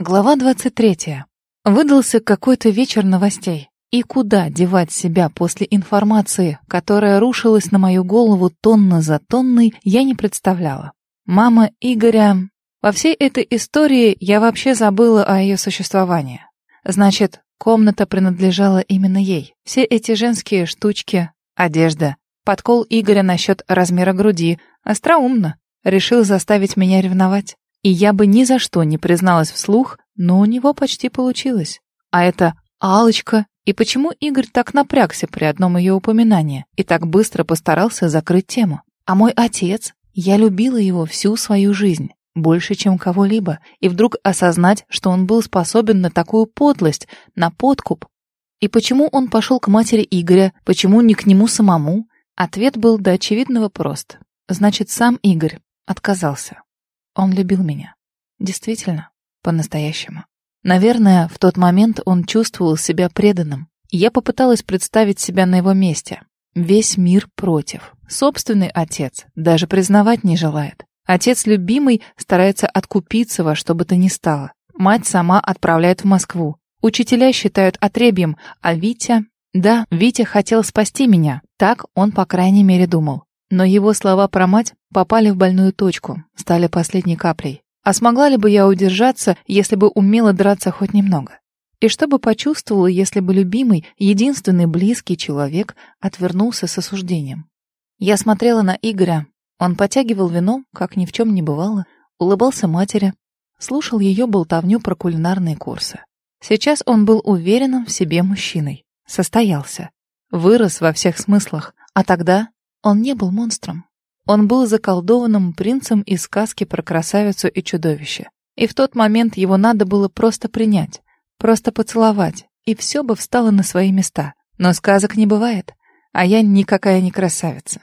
Глава 23. Выдался какой-то вечер новостей. И куда девать себя после информации, которая рушилась на мою голову тонна за тонной, я не представляла. Мама Игоря... Во всей этой истории я вообще забыла о ее существовании. Значит, комната принадлежала именно ей. Все эти женские штучки, одежда, подкол Игоря насчет размера груди. Остроумно. Решил заставить меня ревновать. И я бы ни за что не призналась вслух, но у него почти получилось. А это алочка И почему Игорь так напрягся при одном ее упоминании и так быстро постарался закрыть тему? А мой отец? Я любила его всю свою жизнь, больше, чем кого-либо, и вдруг осознать, что он был способен на такую подлость, на подкуп. И почему он пошел к матери Игоря, почему не к нему самому? Ответ был до очевидного прост. Значит, сам Игорь отказался. Он любил меня. Действительно, по-настоящему. Наверное, в тот момент он чувствовал себя преданным. Я попыталась представить себя на его месте. Весь мир против. Собственный отец даже признавать не желает. Отец любимый старается откупиться во что бы то ни стало. Мать сама отправляет в Москву. Учителя считают отребьем, а Витя... Да, Витя хотел спасти меня. Так он, по крайней мере, думал. Но его слова про мать попали в больную точку, стали последней каплей. А смогла ли бы я удержаться, если бы умела драться хоть немного? И что бы почувствовала, если бы любимый, единственный близкий человек отвернулся с осуждением? Я смотрела на Игоря. Он потягивал вино, как ни в чем не бывало, улыбался матери, слушал ее болтовню про кулинарные курсы. Сейчас он был уверенным в себе мужчиной. Состоялся. Вырос во всех смыслах. А тогда он не был монстром. Он был заколдованным принцем из сказки про красавицу и чудовище. И в тот момент его надо было просто принять, просто поцеловать, и все бы встало на свои места. Но сказок не бывает, а я никакая не красавица.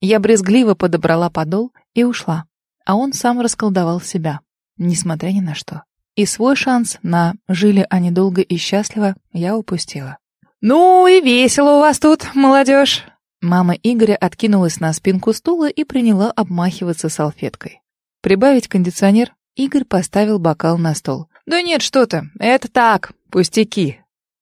Я брезгливо подобрала подол и ушла, а он сам расколдовал себя, несмотря ни на что. И свой шанс на «жили они долго и счастливо» я упустила. «Ну и весело у вас тут, молодежь!» Мама Игоря откинулась на спинку стула и приняла обмахиваться салфеткой. Прибавить кондиционер, Игорь поставил бокал на стол. «Да нет, что ты, это так, пустяки».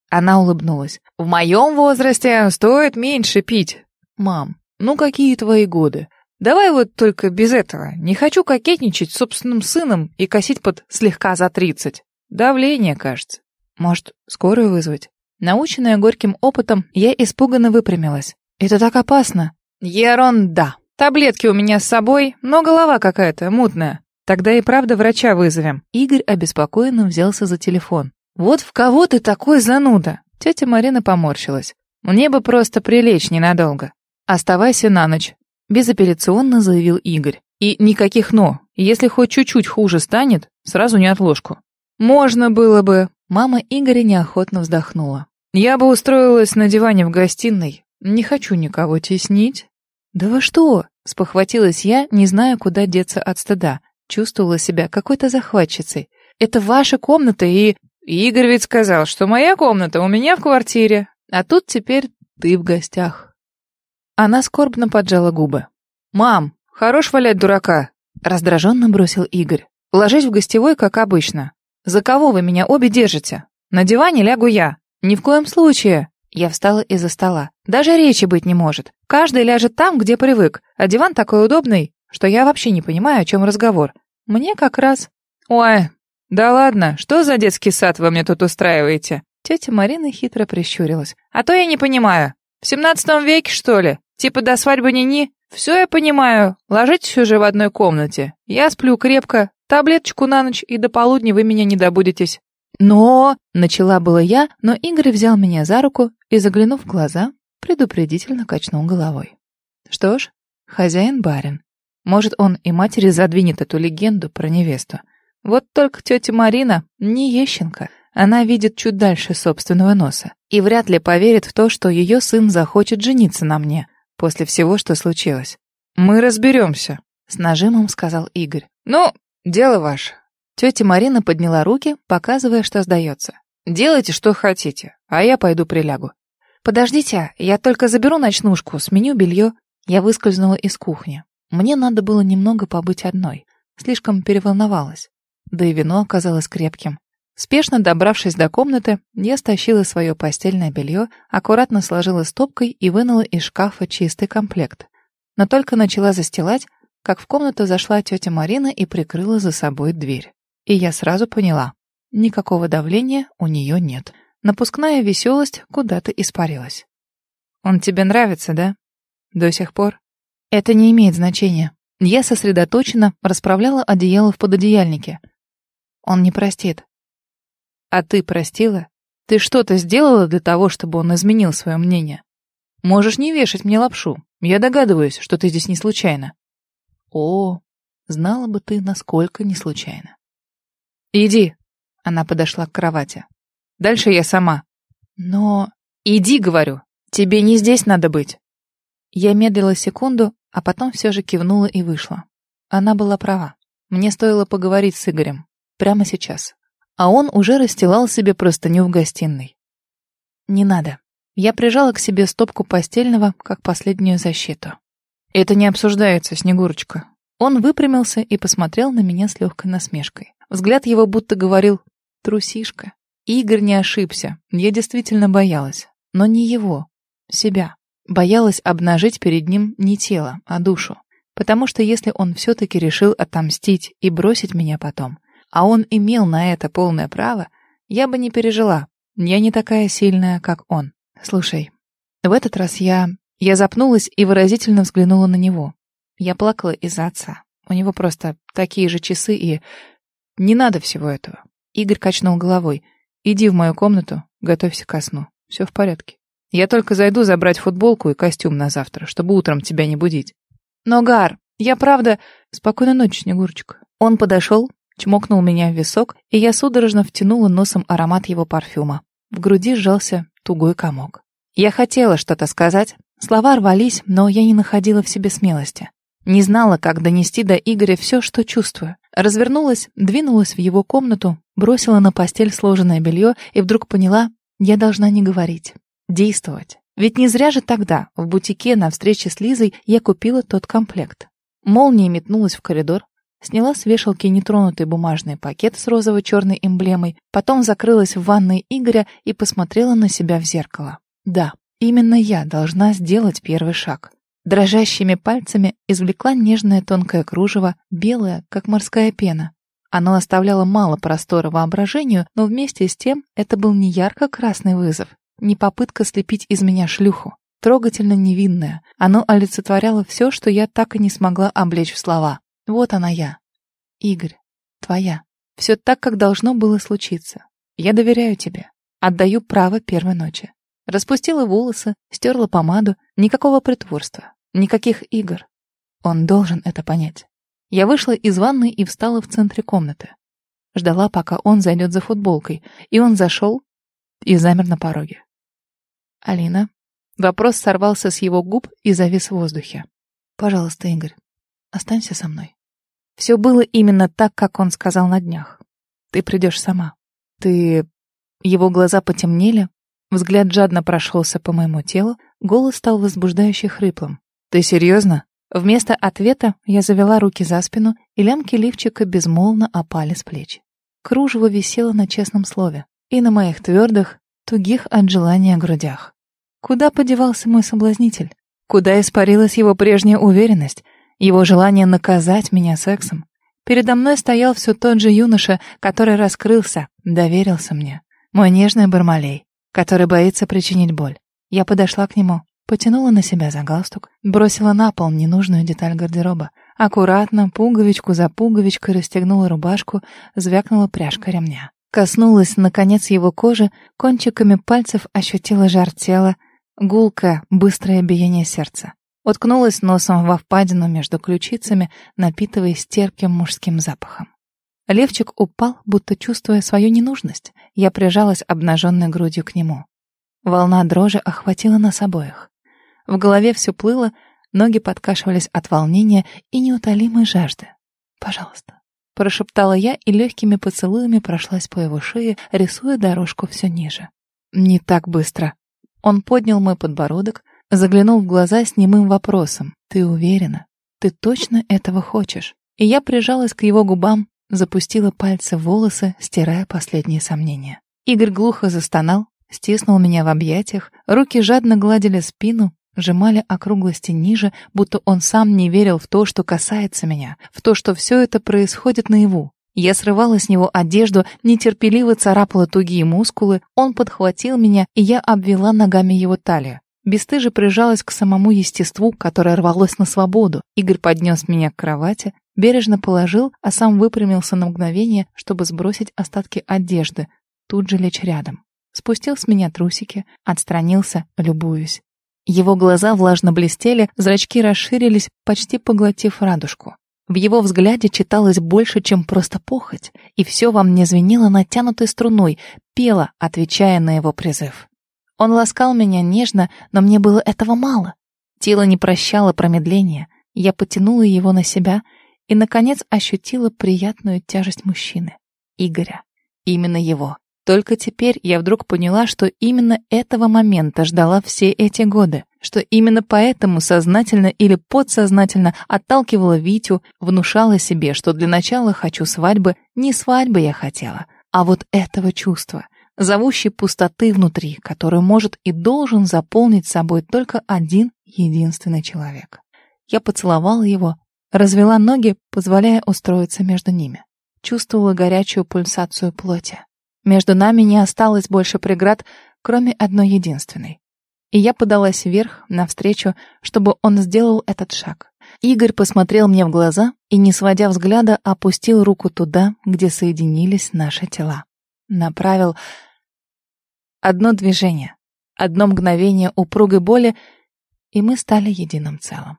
Она улыбнулась. «В моем возрасте стоит меньше пить». «Мам, ну какие твои годы? Давай вот только без этого. Не хочу кокетничать с собственным сыном и косить под слегка за тридцать. Давление, кажется. Может, скорую вызвать?» Наученная горьким опытом, я испуганно выпрямилась. Это так опасно. Ерунда. Таблетки у меня с собой, но голова какая-то мутная. Тогда и правда врача вызовем. Игорь обеспокоенно взялся за телефон. Вот в кого ты такой зануда? Тетя Марина поморщилась. Мне бы просто прилечь ненадолго. Оставайся на ночь. Безапелляционно заявил Игорь. И никаких «но». Если хоть чуть-чуть хуже станет, сразу не отложку. Можно было бы. Мама Игоря неохотно вздохнула. Я бы устроилась на диване в гостиной, не хочу никого теснить. Да вы что? Спохватилась я, не зная, куда деться от стыда. Чувствовала себя какой-то захватчицей. Это ваша комната и... Игорь ведь сказал, что моя комната у меня в квартире. А тут теперь ты в гостях. Она скорбно поджала губы. «Мам, хорош валять дурака!» Раздраженно бросил Игорь. «Ложись в гостевой, как обычно. За кого вы меня обе держите? На диване лягу я. Ни в коем случае!» Я встала из-за стола. Даже речи быть не может. Каждый ляжет там, где привык, а диван такой удобный, что я вообще не понимаю, о чем разговор. Мне как раз... Ой, да ладно, что за детский сад вы мне тут устраиваете? Тетя Марина хитро прищурилась. А то я не понимаю. В семнадцатом веке, что ли? Типа до свадьбы ни-ни? Все я понимаю. Ложитесь уже в одной комнате. Я сплю крепко, таблеточку на ночь, и до полудня вы меня не добудетесь. «Но...» — начала было я, но Игорь взял меня за руку и, заглянув в глаза, предупредительно качнул головой. Что ж, хозяин-барин. Может, он и матери задвинет эту легенду про невесту. Вот только тетя Марина не ещенка. Она видит чуть дальше собственного носа и вряд ли поверит в то, что ее сын захочет жениться на мне после всего, что случилось. «Мы разберемся», — с нажимом сказал Игорь. «Ну, дело ваше. Тетя Марина подняла руки, показывая, что сдается. «Делайте, что хотите, а я пойду прилягу». «Подождите, я только заберу ночнушку, сменю белье». Я выскользнула из кухни. Мне надо было немного побыть одной. Слишком переволновалась. Да и вино оказалось крепким. Спешно добравшись до комнаты, я стащила свое постельное белье, аккуратно сложила стопкой и вынула из шкафа чистый комплект. Но только начала застилать, как в комнату зашла тетя Марина и прикрыла за собой дверь. И я сразу поняла, никакого давления у нее нет. Напускная веселость куда-то испарилась. «Он тебе нравится, да? До сих пор?» «Это не имеет значения. Я сосредоточенно расправляла одеяло в пододеяльнике. Он не простит. А ты простила? Ты что-то сделала для того, чтобы он изменил свое мнение? Можешь не вешать мне лапшу. Я догадываюсь, что ты здесь не случайно. О, знала бы ты, насколько не случайно. Иди. Она подошла к кровати. Дальше я сама. Но... Иди, говорю. Тебе не здесь надо быть. Я медлила секунду, а потом все же кивнула и вышла. Она была права. Мне стоило поговорить с Игорем. Прямо сейчас а он уже расстилал себе простыню в гостиной. «Не надо». Я прижала к себе стопку постельного, как последнюю защиту. «Это не обсуждается, Снегурочка». Он выпрямился и посмотрел на меня с легкой насмешкой. Взгляд его будто говорил «трусишка». Игорь не ошибся. Я действительно боялась. Но не его. Себя. Боялась обнажить перед ним не тело, а душу. Потому что если он все-таки решил отомстить и бросить меня потом, а он имел на это полное право, я бы не пережила. Я не такая сильная, как он. Слушай, в этот раз я... Я запнулась и выразительно взглянула на него. Я плакала из-за отца. У него просто такие же часы и... Не надо всего этого. Игорь качнул головой. Иди в мою комнату, готовься ко сну. Все в порядке. Я только зайду забрать футболку и костюм на завтра, чтобы утром тебя не будить. Но, Гар, я правда... Спокойной ночи, Снегурочка. Он подошел, чмокнул меня в висок, и я судорожно втянула носом аромат его парфюма. В груди сжался тугой комок. Я хотела что-то сказать, слова рвались, но я не находила в себе смелости. Не знала, как донести до Игоря все, что чувствую. Развернулась, двинулась в его комнату, бросила на постель сложенное белье и вдруг поняла, я должна не говорить, действовать. Ведь не зря же тогда, в бутике на встрече с Лизой, я купила тот комплект. Молния метнулась в коридор, Сняла с вешалки нетронутый бумажный пакет с розово-черной эмблемой, потом закрылась в ванной Игоря и посмотрела на себя в зеркало. Да, именно я должна сделать первый шаг. Дрожащими пальцами извлекла нежное тонкое кружево, белое, как морская пена. Оно оставляло мало простора воображению, но вместе с тем это был не ярко-красный вызов, не попытка слепить из меня шлюху. Трогательно невинное, оно олицетворяло все, что я так и не смогла облечь в слова. Вот она я. Игорь, твоя. Все так, как должно было случиться. Я доверяю тебе. Отдаю право первой ночи. Распустила волосы, стерла помаду. Никакого притворства. Никаких игр. Он должен это понять. Я вышла из ванной и встала в центре комнаты. Ждала, пока он зайдет за футболкой. И он зашел и замер на пороге. «Алина?» Вопрос сорвался с его губ и завис в воздухе. «Пожалуйста, Игорь, останься со мной». Все было именно так, как он сказал на днях. Ты придешь сама. Ты... Его глаза потемнели, взгляд жадно прошелся по моему телу, голос стал возбуждающе хриплым. Ты серьезно? Вместо ответа я завела руки за спину, и лямки лифчика безмолвно опали с плеч. Кружево висело на честном слове и на моих твердых, тугих от желания грудях. Куда подевался мой соблазнитель? Куда испарилась его прежняя уверенность? его желание наказать меня сексом. Передо мной стоял все тот же юноша, который раскрылся, доверился мне. Мой нежный Бармалей, который боится причинить боль. Я подошла к нему, потянула на себя за галстук, бросила на пол ненужную деталь гардероба. Аккуратно, пуговичку за пуговичкой расстегнула рубашку, звякнула пряжка ремня. Коснулась, наконец, его кожи, кончиками пальцев ощутила жар тела, гулкое, быстрое биение сердца. Уткнулась носом во впадину между ключицами, напитываясь терпким мужским запахом. Левчик упал, будто чувствуя свою ненужность. Я прижалась обнаженной грудью к нему. Волна дрожи охватила нас обоих. В голове все плыло, ноги подкашивались от волнения и неутолимой жажды. «Пожалуйста», — прошептала я и легкими поцелуями прошлась по его шее, рисуя дорожку все ниже. «Не так быстро». Он поднял мой подбородок, Заглянул в глаза с немым вопросом. «Ты уверена? Ты точно этого хочешь?» И я прижалась к его губам, запустила пальцы в волосы, стирая последние сомнения. Игорь глухо застонал, стиснул меня в объятиях, руки жадно гладили спину, сжимали округлости ниже, будто он сам не верил в то, что касается меня, в то, что все это происходит наяву. Я срывала с него одежду, нетерпеливо царапала тугие мускулы, он подхватил меня, и я обвела ногами его талию. Бестыже прижалась к самому естеству, которое рвалось на свободу. Игорь поднес меня к кровати, бережно положил, а сам выпрямился на мгновение, чтобы сбросить остатки одежды, тут же лечь рядом. Спустил с меня трусики, отстранился, любуюсь. Его глаза влажно блестели, зрачки расширились, почти поглотив радужку. В его взгляде читалось больше, чем просто похоть, и все во мне звенело натянутой струной, пело, отвечая на его призыв. Он ласкал меня нежно, но мне было этого мало. Тело не прощало промедления. Я потянула его на себя и, наконец, ощутила приятную тяжесть мужчины, Игоря. Именно его. Только теперь я вдруг поняла, что именно этого момента ждала все эти годы, что именно поэтому сознательно или подсознательно отталкивала Витю, внушала себе, что для начала хочу свадьбы, не свадьбы я хотела, а вот этого чувства, зовущей пустоты внутри, которую может и должен заполнить собой только один единственный человек. Я поцеловала его, развела ноги, позволяя устроиться между ними. Чувствовала горячую пульсацию плоти. Между нами не осталось больше преград, кроме одной единственной. И я подалась вверх, навстречу, чтобы он сделал этот шаг. Игорь посмотрел мне в глаза и, не сводя взгляда, опустил руку туда, где соединились наши тела. Направил одно движение, одно мгновение упругой боли, и мы стали единым целым.